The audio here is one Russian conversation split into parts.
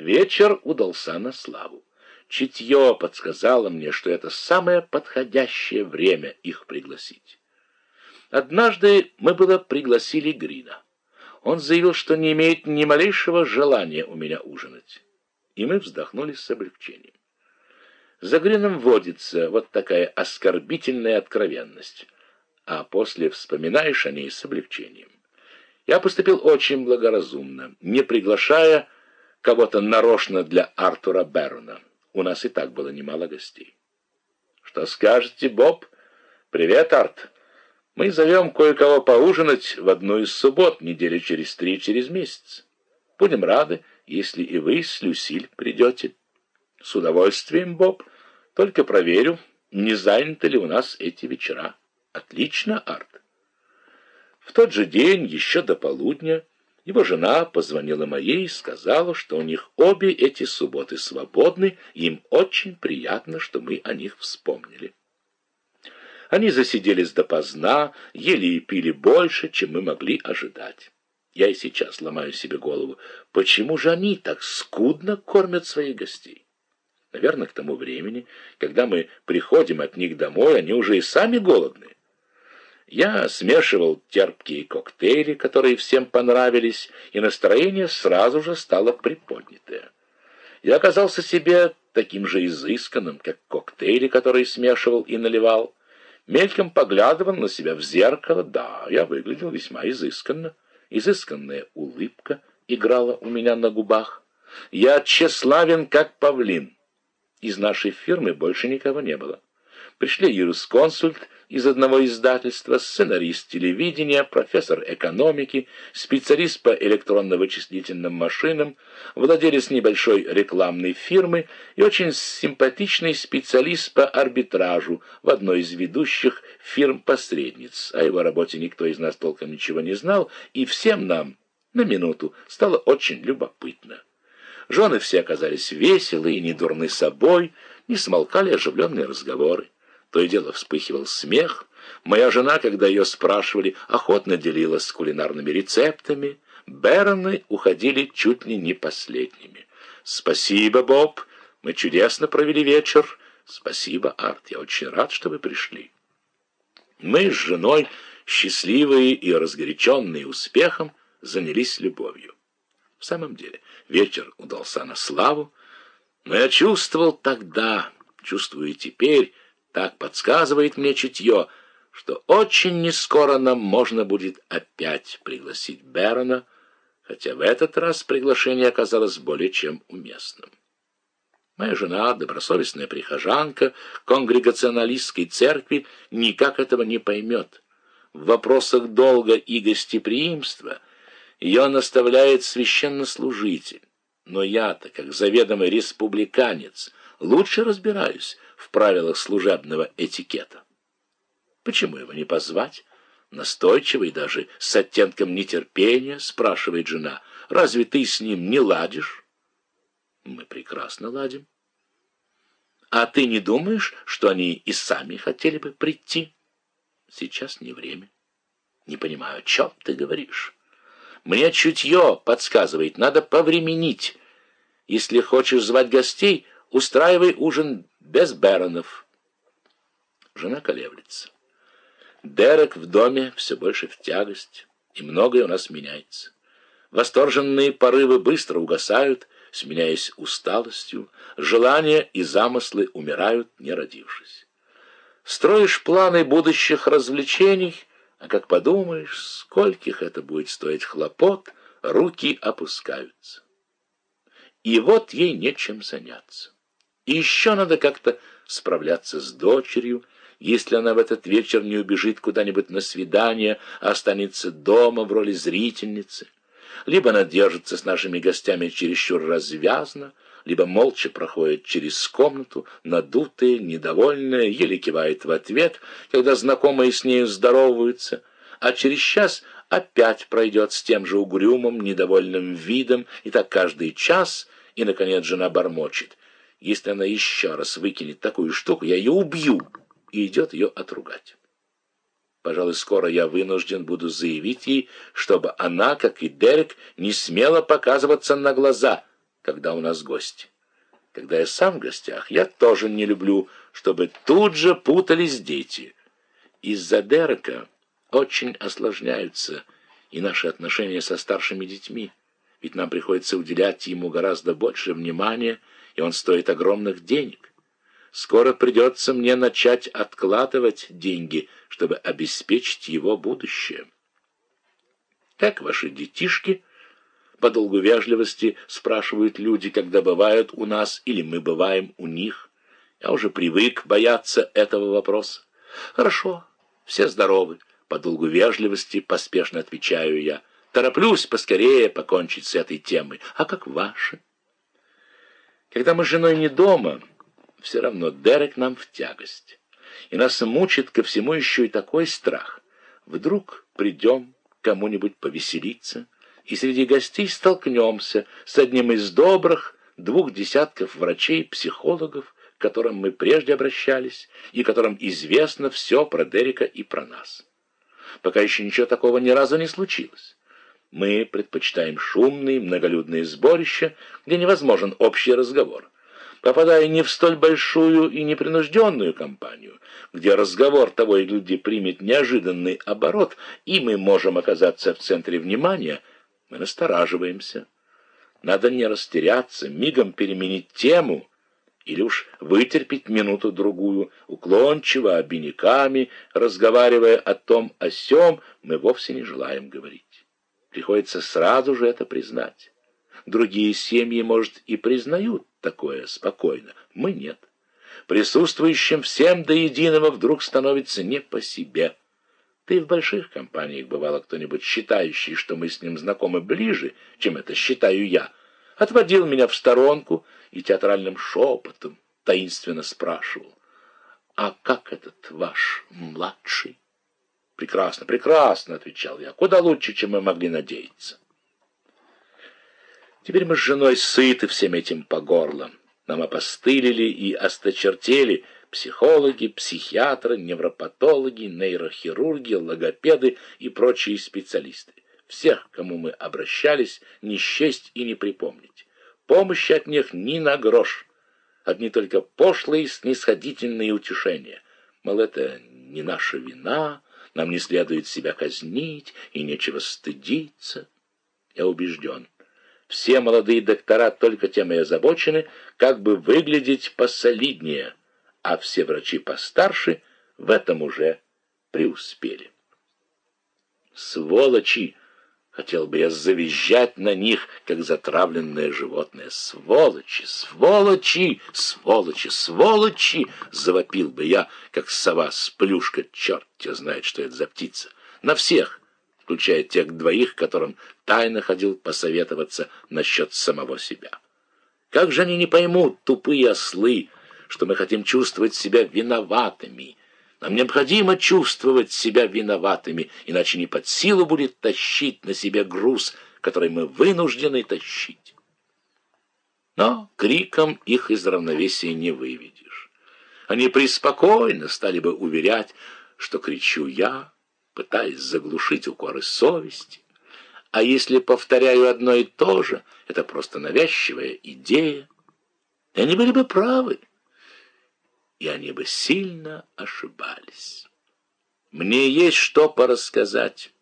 Вечер удался на славу. Чутье подсказало мне, что это самое подходящее время их пригласить. Однажды мы было пригласили Грина. Он заявил, что не имеет ни малейшего желания у меня ужинать. И мы вздохнули с облегчением. За Грином водится вот такая оскорбительная откровенность, а после вспоминаешь о ней с облегчением. Я поступил очень благоразумно, не приглашая кого-то нарочно для Артура Берона. У нас и так было немало гостей. Что скажете, Боб? Привет, Арт. Мы зовем кое-кого поужинать в одну из суббот, недели через три, через месяц. Будем рады, если и вы с Люсиль придете. С удовольствием, Боб. Только проверю, не заняты ли у нас эти вечера. Отлично, Арт. В тот же день, еще до полудня, его жена позвонила моей и сказала, что у них обе эти субботы свободны, им очень приятно, что мы о них вспомнили. Они засиделись допоздна, ели и пили больше, чем мы могли ожидать. Я и сейчас ломаю себе голову, почему же они так скудно кормят своих гостей? Наверное, к тому времени, когда мы приходим от них домой, они уже и сами голодны. Я смешивал терпкие коктейли, которые всем понравились, и настроение сразу же стало приподнятое. Я оказался себе таким же изысканным, как коктейли, которые смешивал и наливал. Мельком поглядывал на себя в зеркало. Да, я выглядел весьма изысканно. Изысканная улыбка играла у меня на губах. Я тщеславен, как павлин. Из нашей фирмы больше никого не было. Пришли юрисконсульт из одного издательства, сценарист телевидения, профессор экономики, специалист по электронно-вычислительным машинам, владелец небольшой рекламной фирмы и очень симпатичный специалист по арбитражу в одной из ведущих фирм-посредниц. О его работе никто из нас толком ничего не знал, и всем нам на минуту стало очень любопытно. Жены все оказались веселы и недурны собой, не смолкали оживленные разговоры. То и дело вспыхивал смех. Моя жена, когда ее спрашивали, охотно делилась кулинарными рецептами. Бероны уходили чуть ли не последними. «Спасибо, Боб, мы чудесно провели вечер. Спасибо, Арт, я очень рад, что вы пришли». Мы с женой, счастливые и разгоряченные успехом, занялись любовью. В самом деле, вечер удался на славу, но я чувствовал тогда, чувствую и теперь, так подсказывает мне чутье, что очень нескоро нам можно будет опять пригласить Берона, хотя в этот раз приглашение оказалось более чем уместным. Моя жена, добросовестная прихожанка конгрегационалистской церкви, никак этого не поймет. В вопросах долга и гостеприимства ее наставляет священнослужитель. Но я-то, как заведомый республиканец, лучше разбираюсь в правилах служебного этикета. Почему его не позвать? Настойчиво и даже с оттенком нетерпения спрашивает жена. Разве ты с ним не ладишь? Мы прекрасно ладим. А ты не думаешь, что они и сами хотели бы прийти? Сейчас не время. Не понимаю, о чем ты говоришь. Мне чутье подсказывает, надо повременить. Если хочешь звать гостей, устраивай ужин без Беронов. Жена колеблется. Дерек в доме все больше в тягость, и многое у нас меняется. Восторженные порывы быстро угасают, сменяясь усталостью, желания и замыслы умирают, не родившись. Строишь планы будущих развлечений, а как подумаешь, скольких это будет стоить хлопот, руки опускаются. И вот ей нечем заняться. И еще надо как-то справляться с дочерью, если она в этот вечер не убежит куда-нибудь на свидание, а останется дома в роли зрительницы. Либо она держится с нашими гостями чересчур развязно, либо молча проходит через комнату, надутая, недовольная, еле кивает в ответ, когда знакомые с нею здороваются, а через час опять пройдет с тем же угрюмым, недовольным видом, и так каждый час, и, наконец, жена бормочет. Если она еще раз выкинет такую штуку, я ее убью, и идет ее отругать. Пожалуй, скоро я вынужден буду заявить ей, чтобы она, как и Дерек, не смела показываться на глаза — когда у нас гости. Когда я сам в гостях, я тоже не люблю, чтобы тут же путались дети. Из-за Дерека очень осложняются и наши отношения со старшими детьми, ведь нам приходится уделять ему гораздо больше внимания, и он стоит огромных денег. Скоро придется мне начать откладывать деньги, чтобы обеспечить его будущее. Как ваши детишки? По долгу вежливости спрашивают люди, когда бывают у нас или мы бываем у них. Я уже привык бояться этого вопроса. Хорошо, все здоровы. По долгу вежливости поспешно отвечаю я. Тороплюсь поскорее покончить с этой темой. А как ваши? Когда мы с женой не дома, все равно Дерек нам в тягость. И нас мучит ко всему еще и такой страх. Вдруг придем кому-нибудь повеселиться, и среди гостей столкнемся с одним из добрых двух десятков врачей-психологов, к которым мы прежде обращались, и которым известно все про Дерека и про нас. Пока еще ничего такого ни разу не случилось. Мы предпочитаем шумные, многолюдные сборища, где невозможен общий разговор. Попадая не в столь большую и непринужденную компанию, где разговор того и люди примет неожиданный оборот, и мы можем оказаться в центре внимания, мы настораживаемся. Надо не растеряться, мигом переменить тему или уж вытерпеть минуту-другую, уклончиво, обиняками, разговаривая о том о сём, мы вовсе не желаем говорить. Приходится сразу же это признать. Другие семьи, может, и признают такое спокойно. Мы нет. Присутствующим всем до единого вдруг становится не по себе. Ты в больших компаниях бывало кто-нибудь, считающий, что мы с ним знакомы ближе, чем это считаю я, отводил меня в сторонку и театральным шепотом таинственно спрашивал, «А как этот ваш младший?» «Прекрасно, прекрасно», — отвечал я. «Куда лучше, чем мы могли надеяться». Теперь мы с женой сыты всем этим по горло. Нам опостылили и осточертели психологи, психиатры, невропатологи, нейрохирурги, логопеды и прочие специалисты. Всех, к кому мы обращались, не счесть и не припомнить. Помощи от них ни на грош. Одни только пошлые снисходительные утешения. Мол, это не наша вина, нам не следует себя казнить и нечего стыдиться. Я убежден, все молодые доктора только тем и озабочены, как бы выглядеть посолиднее, а все врачи постарше в этом уже преуспели. Сволочи! Хотел бы я завизжать на них, как затравленное животное. Сволочи, сволочи, сволочи, сволочи! Завопил бы я, как сова с плюшка. Черт тебя знает, что это за птица. На всех, включая тех двоих, которым тайно ходил посоветоваться насчет самого себя. Как же они не поймут, тупые ослы, что мы хотим чувствовать себя виноватыми, нам необходимо чувствовать себя виноватыми, иначе не под силу будет тащить на себе груз, который мы вынуждены тащить. Но криком их из равновесия не выведешь. Они преспокойно стали бы уверять, что кричу я, пытаясь заглушить укоры совести. А если повторяю одно и то же, это просто навязчивая идея. И они были бы правы и они бы сильно ошибались. Мне есть что порассказать.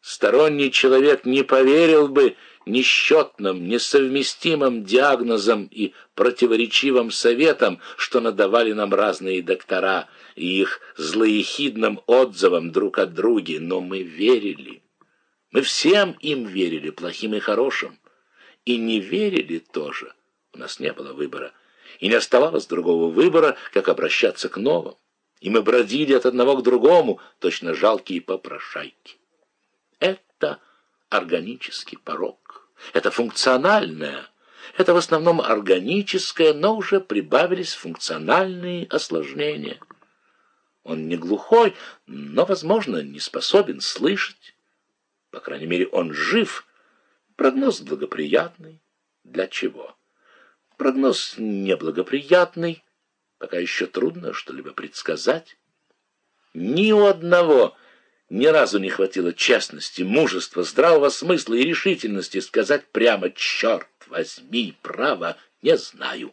Сторонний человек не поверил бы несчетным, несовместимым диагнозам и противоречивым советам, что надавали нам разные доктора и их злоехидным отзывам друг от друга, но мы верили. Мы всем им верили, плохим и хорошим. И не верили тоже. У нас не было выбора и не оставалось другого выбора, как обращаться к новым. И мы бродили от одного к другому, точно жалкие попрошайки. Это органический порог, это функциональное, это в основном органическое, но уже прибавились функциональные осложнения. Он не глухой, но, возможно, не способен слышать. По крайней мере, он жив. Прогноз благоприятный. Для чего? Прогноз неблагоприятный, пока еще трудно что-либо предсказать. Ни у одного ни разу не хватило честности, мужества, здравого смысла и решительности сказать прямо «Черт возьми, право, не знаю.